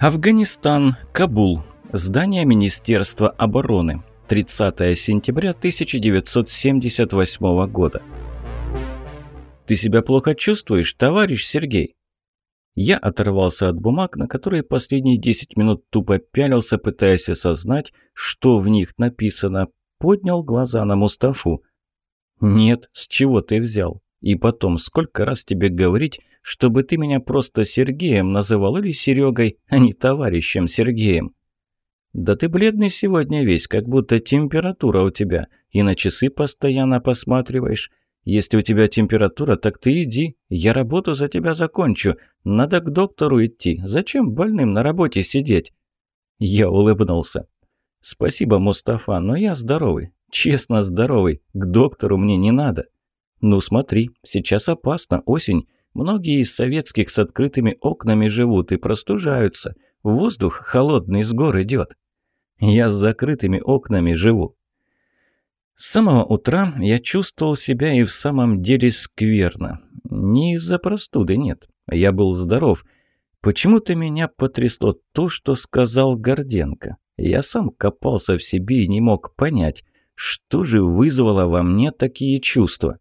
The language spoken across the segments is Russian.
Афганистан, Кабул. Здание Министерства обороны. 30 сентября 1978 года. «Ты себя плохо чувствуешь, товарищ Сергей?» Я оторвался от бумаг, на которые последние 10 минут тупо пялился, пытаясь осознать, что в них написано. Поднял глаза на Мустафу. «Нет, с чего ты взял? И потом, сколько раз тебе говорить, чтобы ты меня просто Сергеем называл или Серегой, а не товарищем Сергеем?» «Да ты бледный сегодня весь, как будто температура у тебя, и на часы постоянно посматриваешь. Если у тебя температура, так ты иди, я работу за тебя закончу. Надо к доктору идти, зачем больным на работе сидеть?» Я улыбнулся. «Спасибо, Мустафа, но я здоровый, честно здоровый, к доктору мне не надо». «Ну смотри, сейчас опасно, осень. Многие из советских с открытыми окнами живут и простужаются. Воздух холодный с гор идет. Я с закрытыми окнами живу». С самого утра я чувствовал себя и в самом деле скверно. Не из-за простуды, нет. Я был здоров. Почему-то меня потрясло то, что сказал Горденко. Я сам копался в себе и не мог понять, что же вызвало во мне такие чувства.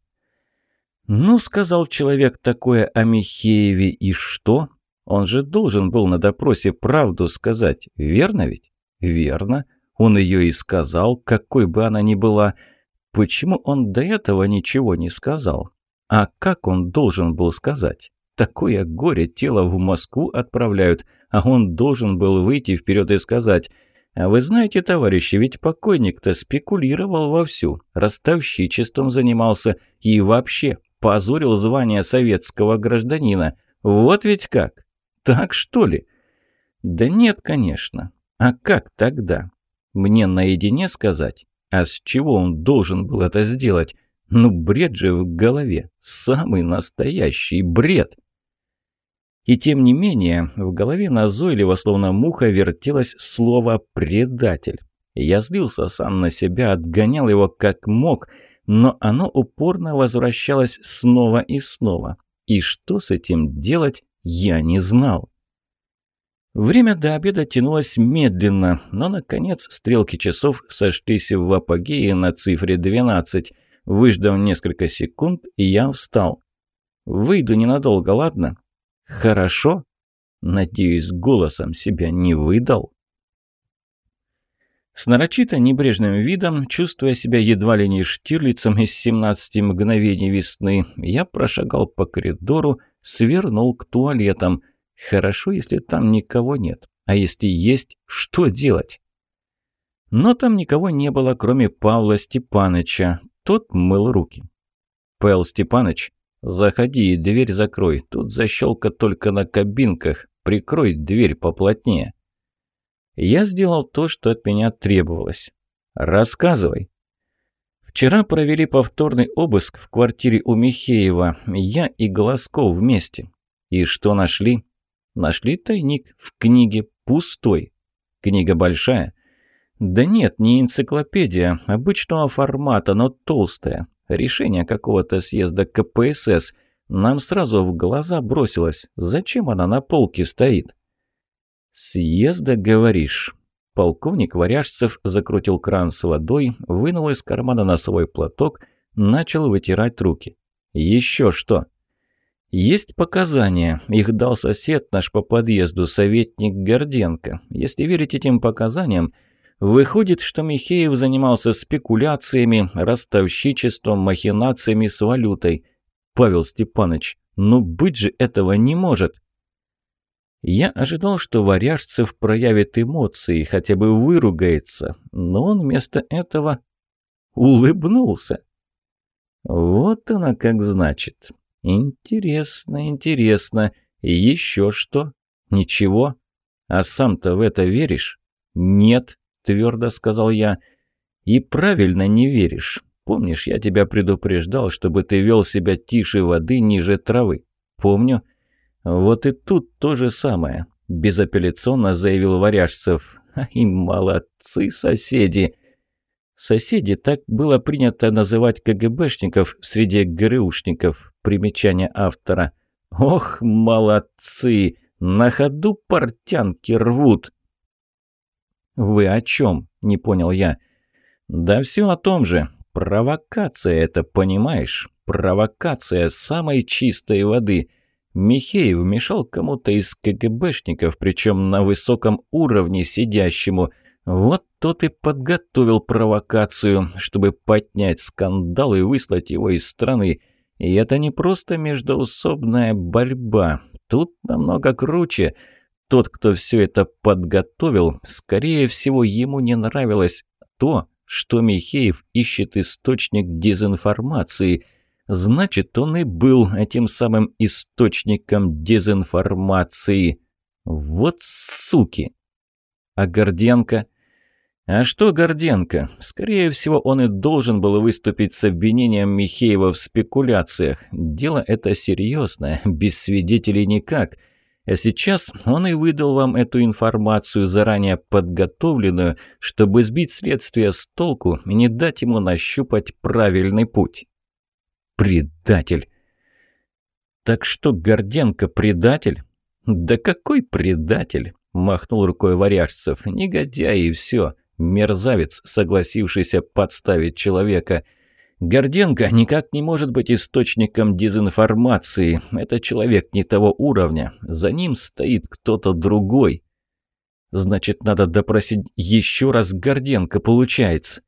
«Ну, — сказал человек такое о Михееве, и что? Он же должен был на допросе правду сказать, верно ведь?» «Верно. Он ее и сказал, какой бы она ни была. Почему он до этого ничего не сказал? А как он должен был сказать? Такое горе тело в Москву отправляют, а он должен был выйти вперед и сказать – а вы знаете, товарищи, ведь покойник-то спекулировал вовсю, ростовщичеством занимался и вообще позорил звание советского гражданина. Вот ведь как? Так что ли? Да нет, конечно. А как тогда? Мне наедине сказать? А с чего он должен был это сделать? Ну, бред же в голове. Самый настоящий бред. И тем не менее, в голове назойливо, словно муха, вертелось слово «предатель». Я злился сам на себя, отгонял его как мог – но оно упорно возвращалось снова и снова. И что с этим делать, я не знал. Время до обеда тянулось медленно, но, наконец, стрелки часов сошлись в апогее на цифре 12. Выждав несколько секунд, я встал. «Выйду ненадолго, ладно?» «Хорошо?» Надеюсь, голосом себя не выдал. С нарочито небрежным видом, чувствуя себя едва ли не штирлицем из 17 мгновений весны, я прошагал по коридору, свернул к туалетам. Хорошо, если там никого нет. А если есть, что делать? Но там никого не было, кроме Павла Степаныча. Тот мыл руки. «Павел Степаныч, заходи и дверь закрой. Тут защелка только на кабинках. Прикрой дверь поплотнее». Я сделал то, что от меня требовалось. «Рассказывай». Вчера провели повторный обыск в квартире у Михеева. Я и Голосков вместе. И что нашли? Нашли тайник в книге пустой. Книга большая? Да нет, не энциклопедия, обычного формата, но толстая. Решение какого-то съезда КПСС. Нам сразу в глаза бросилось. Зачем она на полке стоит? «Съезда, говоришь?» Полковник Варяжцев закрутил кран с водой, вынул из кармана носовой платок, начал вытирать руки. «Еще что?» «Есть показания. Их дал сосед наш по подъезду, советник Горденко. Если верить этим показаниям, выходит, что Михеев занимался спекуляциями, ростовщичеством, махинациями с валютой. Павел Степанович, ну быть же этого не может!» Я ожидал, что Варяжцев проявит эмоции, хотя бы выругается, но он вместо этого улыбнулся. Вот она как значит. Интересно, интересно. Еще что? Ничего? А сам-то в это веришь? Нет, твердо сказал я. И правильно не веришь. Помнишь, я тебя предупреждал, чтобы ты вел себя тише воды, ниже травы? Помню. Вот и тут то же самое, безапелляционно заявил Варяжцев. И молодцы соседи. Соседи так было принято называть КГБшников среди ГРУшников. Примечание автора. Ох, молодцы! На ходу портянки рвут. «Вы о чем?» – не понял я. «Да все о том же. Провокация это, понимаешь? Провокация самой чистой воды. Михеев мешал кому-то из КГБшников, причем на высоком уровне сидящему. Вот тот и подготовил провокацию, чтобы поднять скандал и выслать его из страны. И это не просто междоусобная борьба. Тут намного круче. Тот, кто все это подготовил, скорее всего, ему не нравилось то, что Михеев ищет источник дезинформации – Значит, он и был этим самым источником дезинформации. Вот суки! А Горденко? А что Горденко? Скорее всего, он и должен был выступить с обвинением Михеева в спекуляциях. Дело это серьезное, без свидетелей никак. А сейчас он и выдал вам эту информацию, заранее подготовленную, чтобы сбить следствие с толку и не дать ему нащупать правильный путь. Предатель. Так что Горденко предатель? Да какой предатель? Махнул рукой Варяжцев. Негодяй и все. Мерзавец, согласившийся подставить человека. Горденко никак не может быть источником дезинформации. Это человек не того уровня. За ним стоит кто-то другой. Значит, надо допросить еще раз Горденко, получается.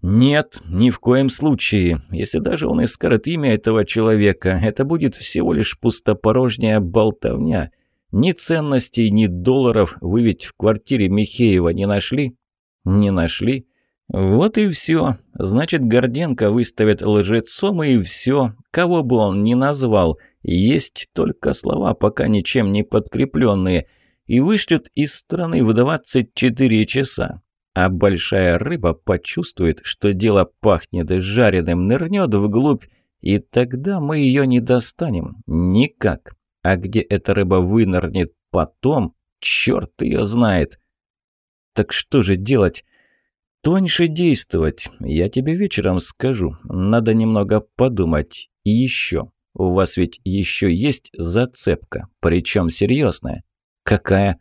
«Нет, ни в коем случае. Если даже он и скажет имя этого человека, это будет всего лишь пустопорожняя болтовня. Ни ценностей, ни долларов вы ведь в квартире Михеева не нашли?» «Не нашли?» «Вот и все. Значит, Горденко выставят лжецом, и все. Кого бы он ни назвал. Есть только слова, пока ничем не подкрепленные. И вышлют из страны в 24 часа а большая рыба почувствует, что дело пахнет жареным, нырнет вглубь, и тогда мы ее не достанем. Никак. А где эта рыба вынырнет потом, черт ее знает. Так что же делать? Тоньше действовать. Я тебе вечером скажу. Надо немного подумать. И еще. У вас ведь еще есть зацепка, причем серьезная. Какая?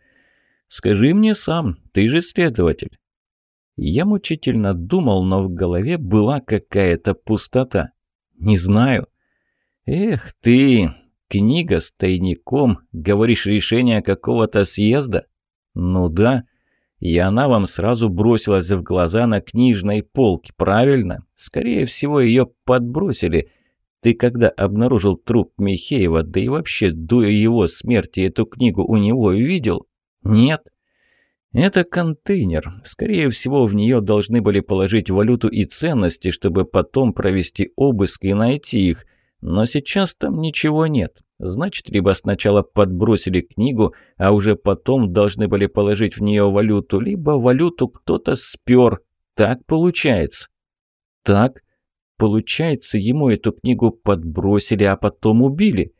Скажи мне сам, ты же следователь. Я мучительно думал, но в голове была какая-то пустота. Не знаю. Эх ты, книга с тайником, говоришь, решение какого-то съезда? Ну да. И она вам сразу бросилась в глаза на книжной полке, правильно? Скорее всего, ее подбросили. Ты когда обнаружил труп Михеева, да и вообще до его смерти эту книгу у него видел? Нет. Это контейнер. Скорее всего, в нее должны были положить валюту и ценности, чтобы потом провести обыск и найти их. Но сейчас там ничего нет. Значит, либо сначала подбросили книгу, а уже потом должны были положить в нее валюту, либо валюту кто-то спер. Так получается. Так? Получается, ему эту книгу подбросили, а потом убили.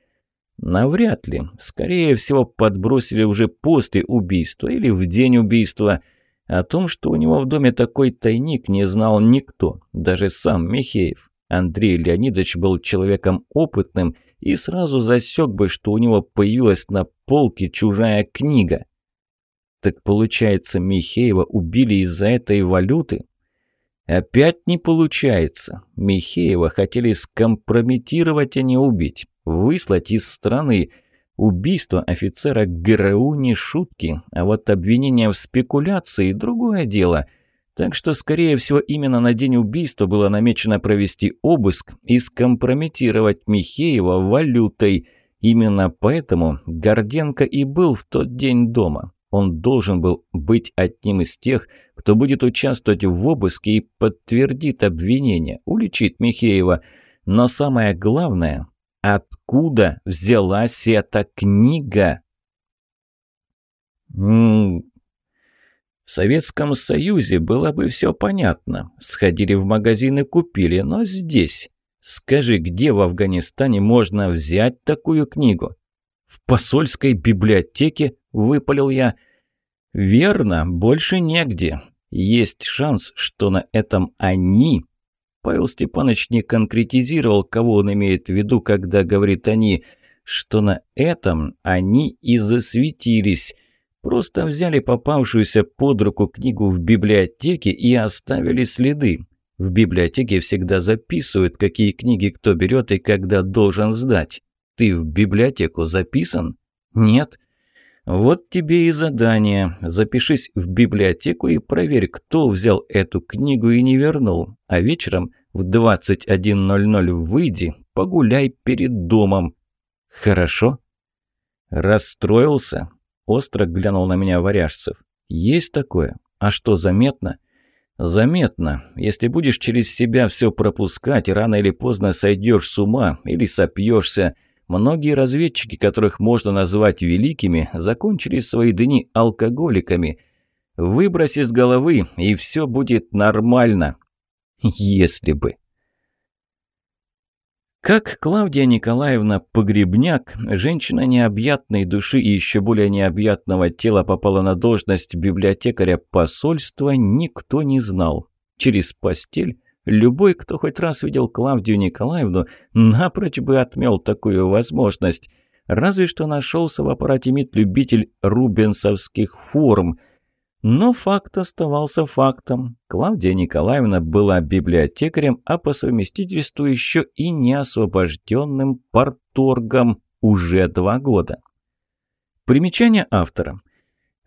Навряд ли. Скорее всего, подбросили уже после убийства или в день убийства. О том, что у него в доме такой тайник, не знал никто, даже сам Михеев. Андрей Леонидович был человеком опытным и сразу засек бы, что у него появилась на полке чужая книга. Так получается, Михеева убили из-за этой валюты? Опять не получается. Михеева хотели скомпрометировать, а не убить выслать из страны. Убийство офицера ГРУ не шутки, а вот обвинение в спекуляции – другое дело. Так что, скорее всего, именно на день убийства было намечено провести обыск и скомпрометировать Михеева валютой. Именно поэтому Горденко и был в тот день дома. Он должен был быть одним из тех, кто будет участвовать в обыске и подтвердит обвинение, уличит Михеева. Но самое главное, Откуда взялась эта книга? В Советском Союзе было бы все понятно. Сходили в магазин и купили, но здесь... Скажи, где в Афганистане можно взять такую книгу? В посольской библиотеке, выпалил я. Верно, больше негде. Есть шанс, что на этом они Павел Степанович не конкретизировал, кого он имеет в виду, когда говорит «они». что на этом они и засветились. Просто взяли попавшуюся под руку книгу в библиотеке и оставили следы. В библиотеке всегда записывают, какие книги кто берет и когда должен сдать. Ты в библиотеку записан? Нет? Вот тебе и задание. Запишись в библиотеку и проверь, кто взял эту книгу и не вернул. А вечером в 21.00 выйди, погуляй перед домом. Хорошо? Расстроился? Остро глянул на меня Варяжцев. Есть такое? А что, заметно? Заметно. Если будешь через себя все пропускать, рано или поздно сойдешь с ума или сопьешься. Многие разведчики, которых можно назвать великими, закончили свои дни алкоголиками. Выбрось из головы, и все будет нормально. Если бы. Как Клавдия Николаевна Погребняк, женщина необъятной души и еще более необъятного тела попала на должность библиотекаря посольства, никто не знал. Через постель любой, кто хоть раз видел Клавдию Николаевну, напрочь бы отмел такую возможность. Разве что нашелся в аппарате МИД любитель рубенсовских форм – но факт оставался фактом. Клавдия Николаевна была библиотекарем, а по совместительству еще и неосвобожденным порторгом уже два года. Примечание автора.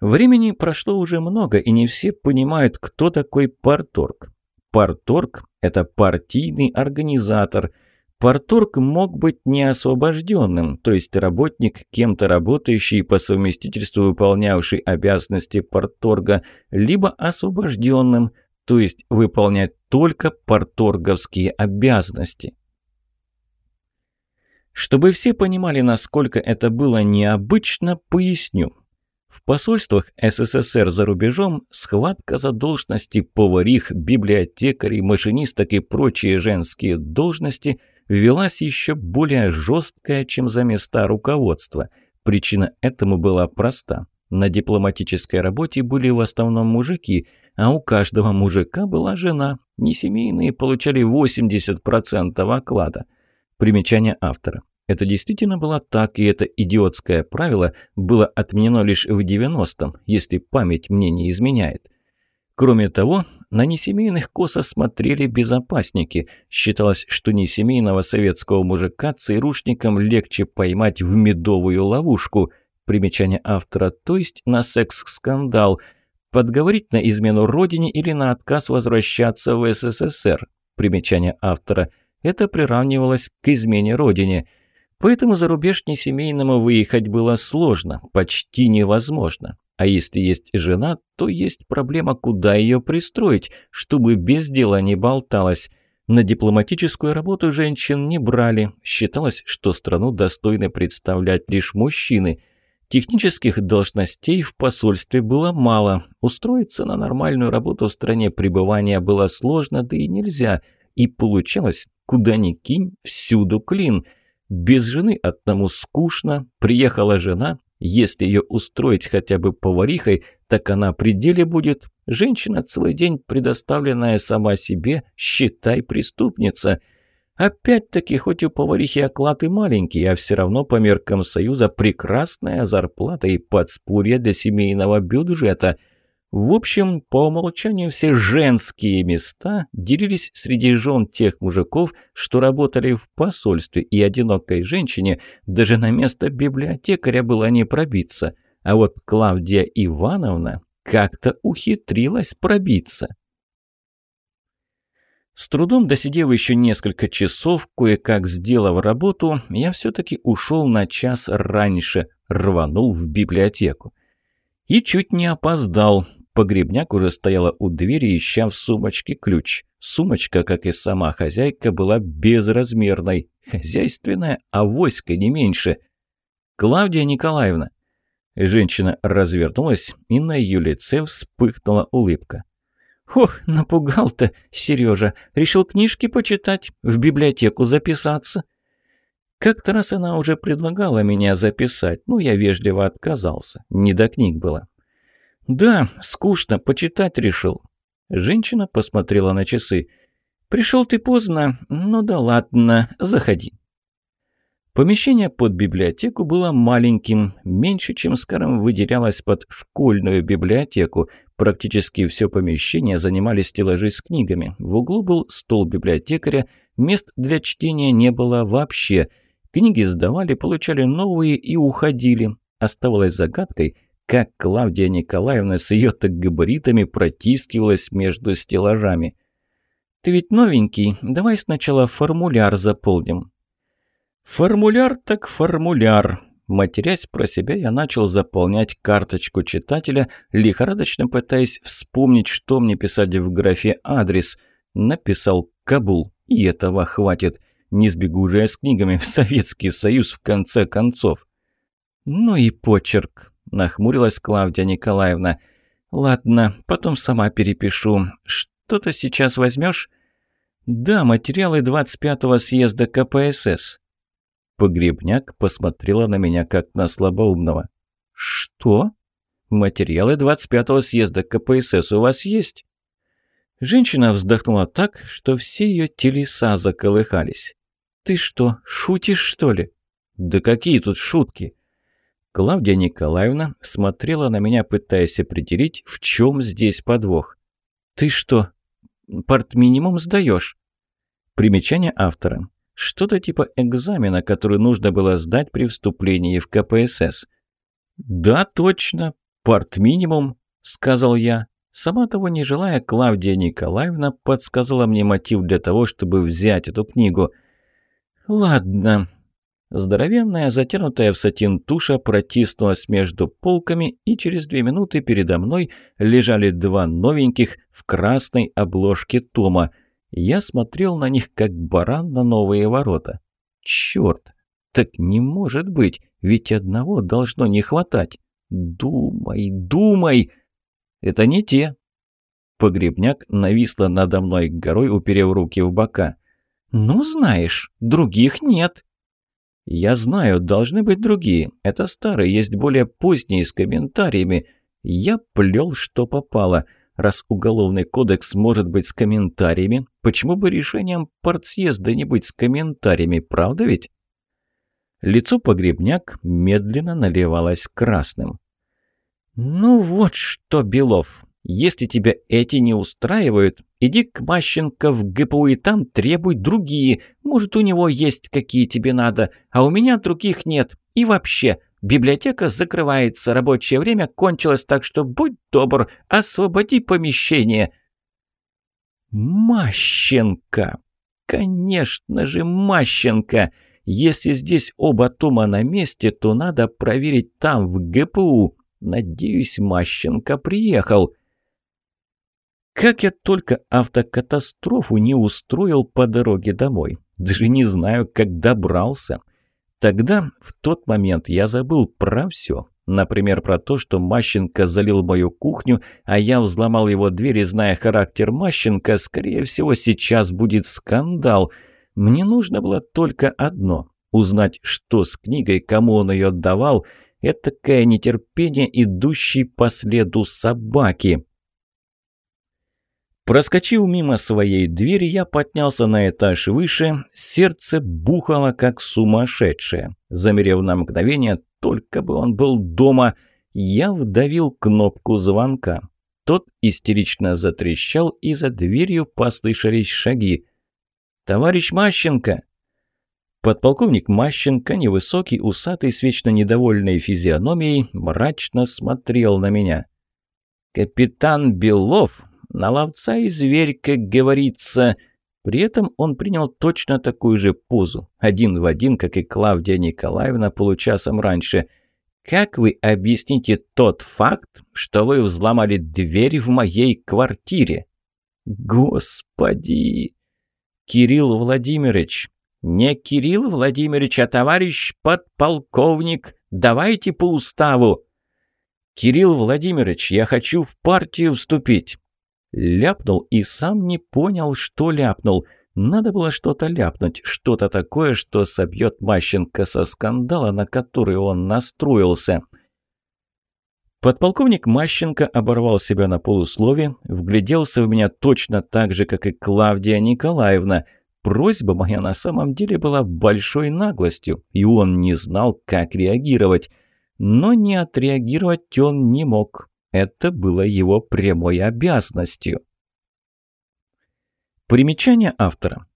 Времени прошло уже много, и не все понимают, кто такой порторг. Порторг – это партийный организатор – Порторг мог быть неосвобожденным, то есть работник, кем-то работающий по совместительству выполнявший обязанности порторга, либо освобожденным, то есть выполнять только порторговские обязанности. Чтобы все понимали, насколько это было необычно, поясню. В посольствах СССР за рубежом схватка за должности поварих, библиотекарей, машинисток и прочие женские должности – велась еще более жесткая, чем за места руководства. Причина этому была проста. На дипломатической работе были в основном мужики, а у каждого мужика была жена. Несемейные получали 80% оклада. Примечание автора. Это действительно было так, и это идиотское правило было отменено лишь в 90-м, если память мне не изменяет. Кроме того, на несемейных косо смотрели безопасники. Считалось, что несемейного советского мужика ЦРУшникам легче поймать в медовую ловушку. Примечание автора, то есть на секс-скандал. Подговорить на измену родине или на отказ возвращаться в СССР. Примечание автора. Это приравнивалось к измене родине. Поэтому за рубеж несемейному выехать было сложно, почти невозможно. А если есть жена, то есть проблема, куда ее пристроить, чтобы без дела не болталась. На дипломатическую работу женщин не брали. Считалось, что страну достойны представлять лишь мужчины. Технических должностей в посольстве было мало. Устроиться на нормальную работу в стране пребывания было сложно, да и нельзя. И получалось, куда ни кинь, всюду клин. Без жены одному скучно, приехала жена, если ее устроить хотя бы поварихой, так она при деле будет. Женщина целый день предоставленная сама себе, считай, преступница. Опять-таки, хоть у поварихи оклад и маленький, а все равно по меркам Союза прекрасная зарплата и подспорье для семейного бюджета – в общем, по умолчанию все женские места делились среди жен тех мужиков, что работали в посольстве, и одинокой женщине даже на место библиотекаря было не пробиться. А вот Клавдия Ивановна как-то ухитрилась пробиться. С трудом досидев еще несколько часов, кое-как сделав работу, я все-таки ушел на час раньше, рванул в библиотеку. И чуть не опоздал. Погребняк уже стояла у двери, ища в сумочке ключ. Сумочка, как и сама хозяйка, была безразмерной. Хозяйственная, а войска не меньше. «Клавдия Николаевна!» Женщина развернулась, и на ее лице вспыхнула улыбка. «Ох, напугал-то, Сережа! Решил книжки почитать, в библиотеку записаться?» Как-то раз она уже предлагала меня записать, но я вежливо отказался. Не до книг было. «Да, скучно, почитать решил». Женщина посмотрела на часы. «Пришел ты поздно. Ну да ладно, заходи». Помещение под библиотеку было маленьким, меньше, чем, скажем, выделялось под школьную библиотеку. Практически все помещение занимали стеллажи с книгами. В углу был стол библиотекаря, мест для чтения не было вообще. Книги сдавали, получали новые и уходили. Оставалось загадкой, как Клавдия Николаевна с ее-то габаритами протискивалась между стеллажами. «Ты ведь новенький, давай сначала формуляр заполним», Формуляр так формуляр. Матерясь про себя, я начал заполнять карточку читателя, лихорадочно пытаясь вспомнить, что мне писать в графе «адрес». Написал «Кабул», и этого хватит. Не сбегу же я с книгами в Советский Союз в конце концов. «Ну и почерк», – нахмурилась Клавдия Николаевна. «Ладно, потом сама перепишу. Что-то сейчас возьмешь?» «Да, материалы 25-го съезда КПСС». Погребняк посмотрела на меня как на слабоумного. «Что? Материалы 25-го съезда КПСС у вас есть?» Женщина вздохнула так, что все ее телеса заколыхались. «Ты что, шутишь, что ли?» «Да какие тут шутки?» Клавдия Николаевна смотрела на меня, пытаясь определить, в чем здесь подвох. «Ты что, портминимум сдаешь?» Примечание автора. Что-то типа экзамена, который нужно было сдать при вступлении в КПСС. «Да, точно. Порт-минимум», — сказал я. Сама того не желая, Клавдия Николаевна подсказала мне мотив для того, чтобы взять эту книгу. «Ладно». Здоровенная, затянутая в сатин туша протиснулась между полками, и через две минуты передо мной лежали два новеньких в красной обложке тома — я смотрел на них, как баран на новые ворота. Черт! Так не может быть, ведь одного должно не хватать. Думай, думай! Это не те. Погребняк нависла надо мной горой, уперев руки в бока. «Ну, знаешь, других нет». «Я знаю, должны быть другие. Это старые, есть более поздние с комментариями. Я плел, что попало. Раз уголовный кодекс может быть с комментариями, почему бы решением партсъезда не быть с комментариями, правда ведь? Лицо погребняк медленно наливалось красным. «Ну вот что, Белов, если тебя эти не устраивают, иди к Мащенко в ГПУ и там требуй другие. Может, у него есть какие тебе надо, а у меня других нет. И вообще, Библиотека закрывается, рабочее время кончилось, так что будь добр, освободи помещение». «Мащенко! Конечно же, Мащенко! Если здесь оба тома на месте, то надо проверить там, в ГПУ. Надеюсь, Мащенко приехал». Как я только автокатастрофу не устроил по дороге домой. Даже не знаю, как добрался. Тогда, в тот момент, я забыл про все. Например, про то, что Мащенко залил мою кухню, а я взломал его дверь, и, зная характер Мащенко, скорее всего, сейчас будет скандал. Мне нужно было только одно – узнать, что с книгой, кому он ее отдавал. Это такое нетерпение, идущей по следу собаки. Проскочив мимо своей двери, я поднялся на этаж выше, сердце бухало как сумасшедшее. Замерев на мгновение, только бы он был дома, я вдавил кнопку звонка. Тот истерично затрещал, и за дверью послышались шаги. «Товарищ Мащенко!» Подполковник Мащенко, невысокий, усатый, с вечно недовольной физиономией, мрачно смотрел на меня. «Капитан Белов!» На ловца и зверь, как говорится. При этом он принял точно такую же позу, один в один, как и Клавдия Николаевна получасом раньше. «Как вы объясните тот факт, что вы взломали дверь в моей квартире?» «Господи!» «Кирилл Владимирович!» «Не Кирилл Владимирович, а товарищ подполковник! Давайте по уставу!» «Кирилл Владимирович, я хочу в партию вступить!» Ляпнул и сам не понял, что ляпнул. Надо было что-то ляпнуть, что-то такое, что собьет Мащенко со скандала, на который он настроился. Подполковник Мащенко оборвал себя на полуслове, вгляделся в меня точно так же, как и Клавдия Николаевна. Просьба моя на самом деле была большой наглостью, и он не знал, как реагировать. Но не отреагировать он не мог. Это было его прямой обязанностью. Примечание автора.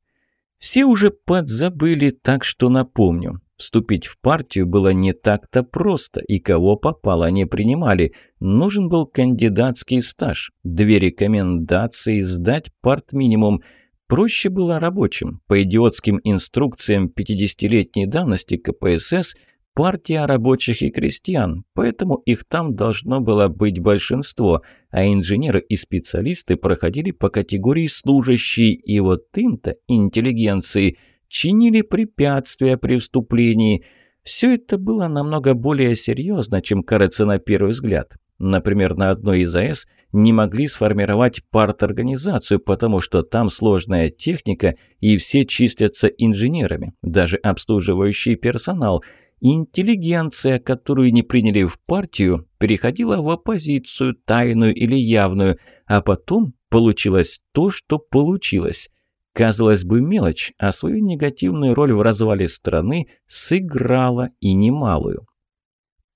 Все уже подзабыли, так что напомню. Вступить в партию было не так-то просто, и кого попало не принимали. Нужен был кандидатский стаж, две рекомендации, сдать партминимум. Проще было рабочим. По идиотским инструкциям 50-летней давности КПСС – партия рабочих и крестьян, поэтому их там должно было быть большинство, а инженеры и специалисты проходили по категории служащие, и вот им-то, интеллигенции, чинили препятствия при вступлении. Все это было намного более серьезно, чем кажется на первый взгляд. Например, на одной из АЭС не могли сформировать парторганизацию, потому что там сложная техника и все числятся инженерами, даже обслуживающий персонал – Интеллигенция, которую не приняли в партию, переходила в оппозицию, тайную или явную, а потом получилось то, что получилось. Казалось бы, мелочь, а свою негативную роль в развале страны сыграла и немалую.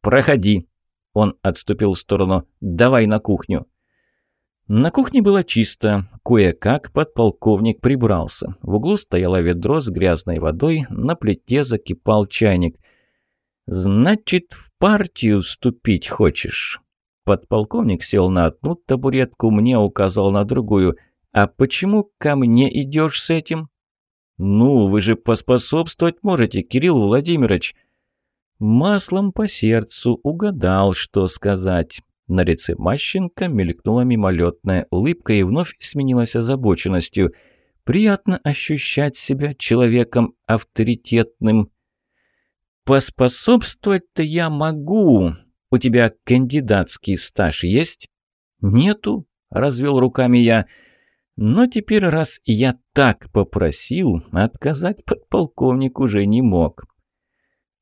«Проходи!» – он отступил в сторону. «Давай на кухню!» На кухне было чисто. Кое-как подполковник прибрался. В углу стояло ведро с грязной водой, на плите закипал чайник. «Значит, в партию вступить хочешь?» Подполковник сел на одну табуретку, мне указал на другую. «А почему ко мне идешь с этим?» «Ну, вы же поспособствовать можете, Кирилл Владимирович». Маслом по сердцу угадал, что сказать. На лице Мащенко мелькнула мимолетная улыбка и вновь сменилась озабоченностью. Приятно ощущать себя человеком авторитетным. «Поспособствовать-то я могу. У тебя кандидатский стаж есть?» «Нету», — развел руками я. «Но теперь, раз я так попросил, отказать подполковник уже не мог».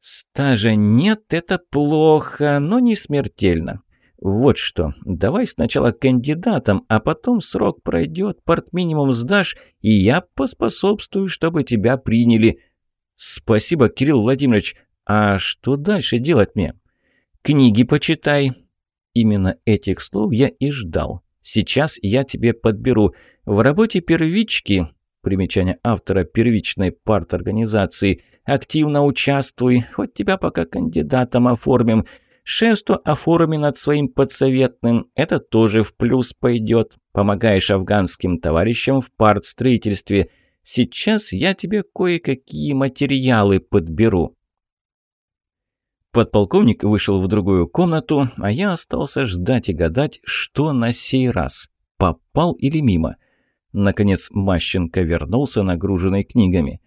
«Стажа нет, это плохо, но не смертельно. Вот что, давай сначала кандидатом, а потом срок пройдет, портминимум сдашь, и я поспособствую, чтобы тебя приняли». «Спасибо, Кирилл Владимирович. А что дальше делать мне? Книги почитай. Именно этих слов я и ждал. Сейчас я тебе подберу. В работе первички, примечание автора первичной парторганизации, активно участвуй, хоть тебя пока кандидатом оформим. Шефство оформи над своим подсоветным, это тоже в плюс пойдет. Помогаешь афганским товарищам в партстроительстве. Сейчас я тебе кое-какие материалы подберу. Подполковник вышел в другую комнату, а я остался ждать и гадать, что на сей раз. Попал или мимо? Наконец Мащенко вернулся, нагруженный книгами.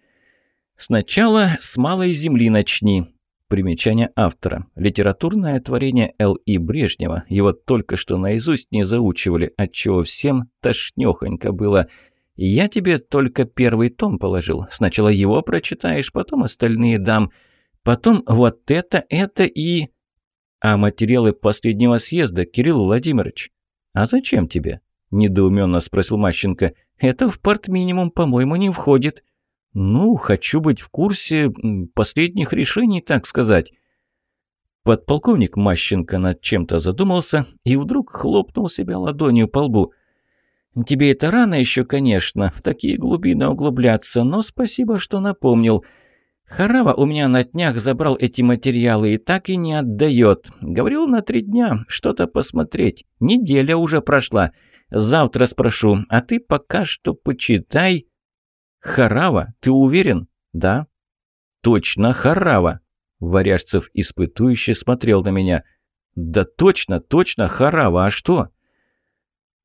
«Сначала с малой земли начни». Примечание автора. Литературное творение Л.И. Брежнева. Его только что наизусть не заучивали, отчего всем тошнёхонько было. «Я тебе только первый том положил. Сначала его прочитаешь, потом остальные дам». Потом вот это, это и... А материалы последнего съезда, Кирилл Владимирович. А зачем тебе? Недоуменно спросил Мащенко. Это в партминимум, по-моему, не входит. Ну, хочу быть в курсе последних решений, так сказать. Подполковник Мащенко над чем-то задумался и вдруг хлопнул себя ладонью по лбу. «Тебе это рано еще, конечно, в такие глубины углубляться, но спасибо, что напомнил. Харава у меня на днях забрал эти материалы и так и не отдает. Говорил на три дня, что-то посмотреть. Неделя уже прошла. Завтра спрошу, а ты пока что почитай. Харава, ты уверен? Да. Точно Харава. Варяжцев испытующе смотрел на меня. Да точно, точно Харава, а что?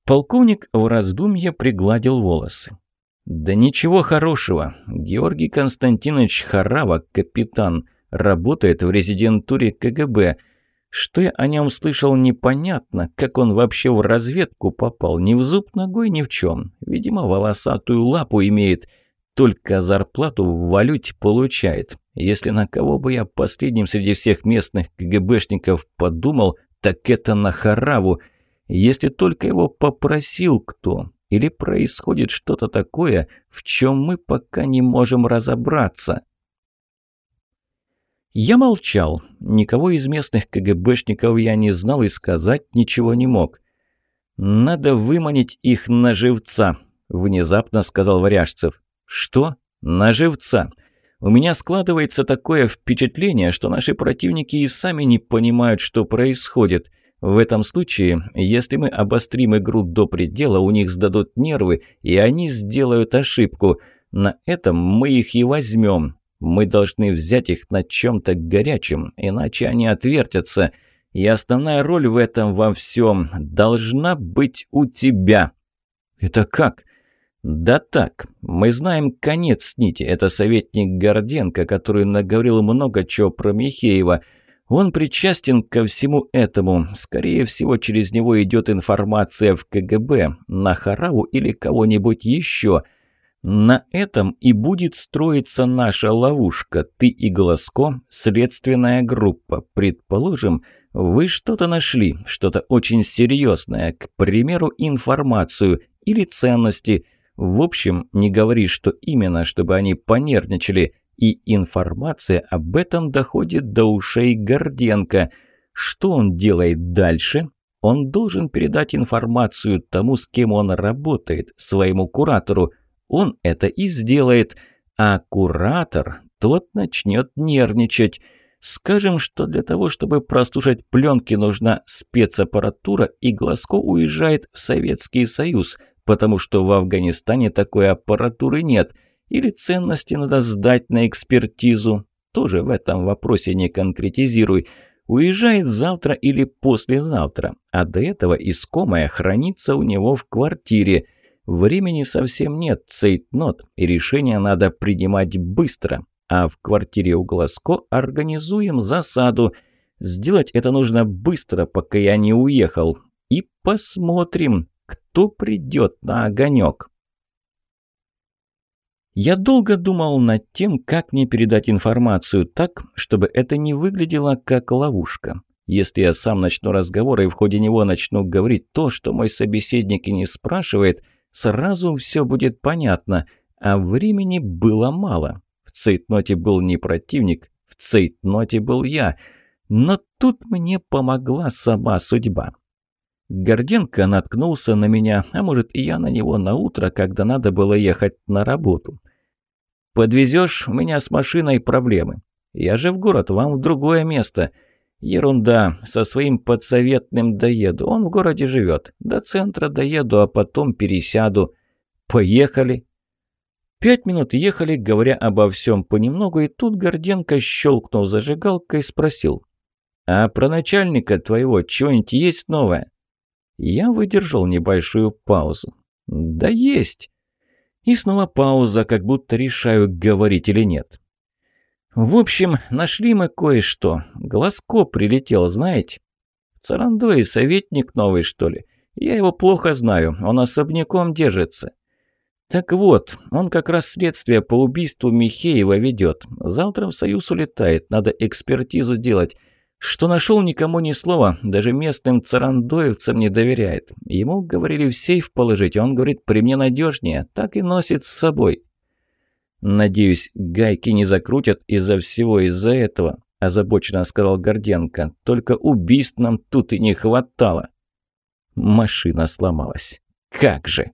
Полковник в раздумье пригладил волосы. «Да ничего хорошего. Георгий Константинович Харава, капитан, работает в резидентуре КГБ. Что я о нем слышал, непонятно. Как он вообще в разведку попал? Ни в зуб ногой, ни в чем. Видимо, волосатую лапу имеет. Только зарплату в валюте получает. Если на кого бы я последним среди всех местных КГБшников подумал, так это на Хараву. Если только его попросил кто, Или происходит что-то такое, в чем мы пока не можем разобраться? Я молчал. Никого из местных КГБшников я не знал и сказать ничего не мог. «Надо выманить их на живца», – внезапно сказал Варяжцев. «Что? На живца?» У меня складывается такое впечатление, что наши противники и сами не понимают, что происходит. В этом случае, если мы обострим игру до предела, у них сдадут нервы, и они сделают ошибку. На этом мы их и возьмем. Мы должны взять их на чем-то горячем, иначе они отвертятся. И основная роль в этом во всем должна быть у тебя. Это как? Да так, мы знаем конец нити. Это советник Горденко, который наговорил много чего про Михеева. Он причастен ко всему этому. Скорее всего, через него идет информация в КГБ, на Хараву или кого-нибудь еще – на этом и будет строиться наша ловушка. Ты и Глазко – следственная группа. Предположим, вы что-то нашли, что-то очень серьезное, к примеру, информацию или ценности. В общем, не говори, что именно, чтобы они понервничали. И информация об этом доходит до ушей Горденко. Что он делает дальше? Он должен передать информацию тому, с кем он работает, своему куратору – он это и сделает, а куратор, тот начнет нервничать. Скажем, что для того, чтобы прослушать пленки, нужна спецаппаратура, и Глазко уезжает в Советский Союз, потому что в Афганистане такой аппаратуры нет, или ценности надо сдать на экспертизу. Тоже в этом вопросе не конкретизируй. Уезжает завтра или послезавтра, а до этого искомая хранится у него в квартире – Времени совсем нет, цейтнот, и решение надо принимать быстро. А в квартире у Глазко организуем засаду. Сделать это нужно быстро, пока я не уехал. И посмотрим, кто придет на огонек. Я долго думал над тем, как мне передать информацию так, чтобы это не выглядело как ловушка. Если я сам начну разговор и в ходе него начну говорить то, что мой собеседник и не спрашивает – сразу все будет понятно, а времени было мало. В цейтноте был не противник, в цейтноте был я. Но тут мне помогла сама судьба. Горденко наткнулся на меня, а может и я на него на утро, когда надо было ехать на работу. «Подвезешь? У меня с машиной проблемы. Я же в город, вам в другое место». «Ерунда. Со своим подсоветным доеду. Он в городе живет. До центра доеду, а потом пересяду. Поехали». Пять минут ехали, говоря обо всем понемногу, и тут Горденко, щелкнул зажигалкой, спросил. «А про начальника твоего что-нибудь есть новое?» Я выдержал небольшую паузу. «Да есть!» И снова пауза, как будто решаю, говорить или нет. В общем, нашли мы кое-что. Глазко прилетел, знаете? В Царандое советник новый, что ли? Я его плохо знаю, он особняком держится. Так вот, он как раз следствие по убийству Михеева ведет. Завтра в Союз улетает, надо экспертизу делать. Что нашел, никому ни слова, даже местным царандоевцам не доверяет. Ему говорили в сейф положить, он говорит, при мне надежнее, так и носит с собой. «Надеюсь, гайки не закрутят из-за всего из-за этого», – озабоченно сказал Горденко. «Только убийств нам тут и не хватало». Машина сломалась. «Как же!»